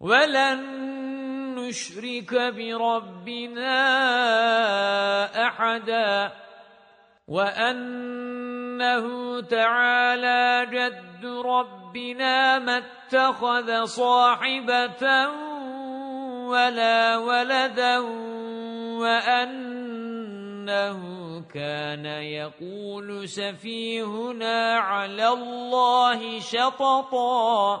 ولن نشرك بربنا أحدا وأنه تعالى جد ربنا ما اتخذ صاحبة ولا ولدا وأنه كان يقول سفيهنا على الله شططا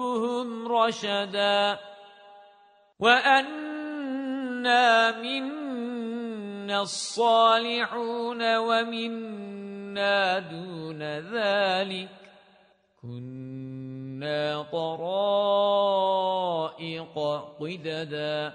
رَبُّهُمْ رَشَدًا وَأَنَّا مِنَّا الصَّالِحُونَ وَمِنَّا دُونَ ذَلِكَ كُنَّا طَرَائِقَ قِدَدًا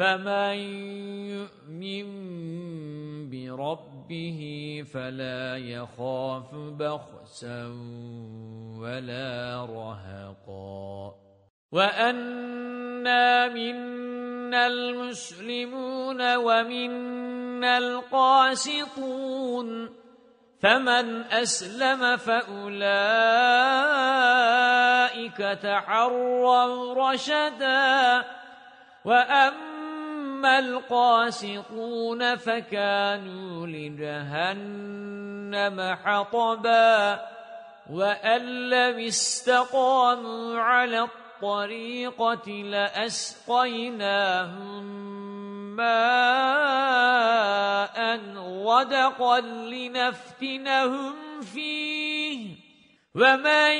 فَمَن يُؤْمِن بِرَبِّهِ فَلَا يَخَافُ بَخْسًا وَلَا رَهَقًا وَأَنَّا مِنَّا الْمُسْلِمُونَ وَمِنَّا الْقَاسِطُونَ فَمَنْ أَسْلَمَ فَأُولَئِكَ تَحَرَّوْا رَشَدًا وَأَمَّا الْقَاسِطُونَ فَكَانُوا لِجَهَنَّمَ حَطَبًا وَأَن لَّمِ اسْتَقَامُوا عَلَى الطَّرِيقَةِ لَأَسْقَيْنَاهُم مَّاءً غَدَقًا لِّنَفْتِنَهُمْ فِيهِ وَمَن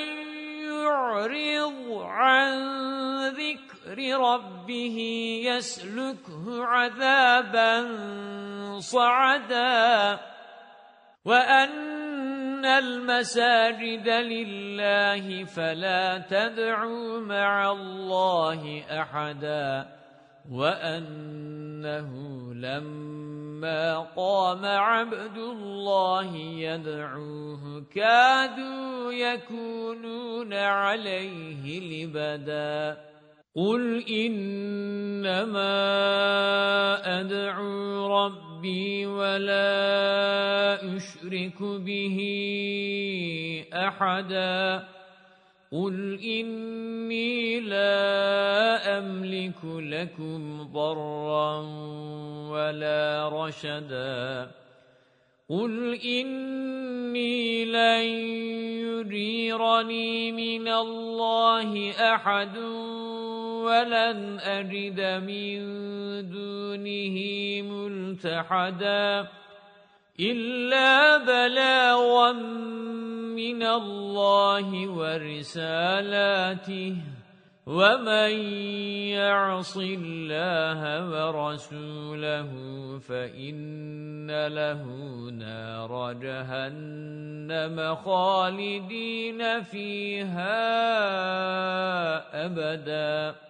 يُعْرِضْ عَن ذِكْرِ رَبِّهِ يَسْلُكْهُ عَذَابًا صَعَدًا وَأَنَّ الْمَسَاجِدَ لِلَّهِ فَلَا تَدْعُوا مَعَ اللَّهِ أَحَدًا وَأَنَّهُ لَمَّا قَامَ عَبْدُ اللَّهِ يَدْعُوهُ كَادُوا يَكُونُونَ عَلَيْهِ لِبَدًا قُلْ إِنَّمَا أَدْعُو رَبِّي وَلَا أُشْرِكُ بِهِ أَحَدًا قُلْ إِنِّي لَا أَمْلِكُ لَكُمْ ضَرًّا ولا رشدا قل إني لن يريرني من الله أحد ولن أجد من دونه ملتحدا إلا بلاغا من الله ورسالاته وَمَن يَعْصِ اللَّهَ وَرَسُولَهُ فَإِنَّ لَهُ نَارَ جَهَنَّمَ خَالِدِينَ فِيهَا أَبَدًا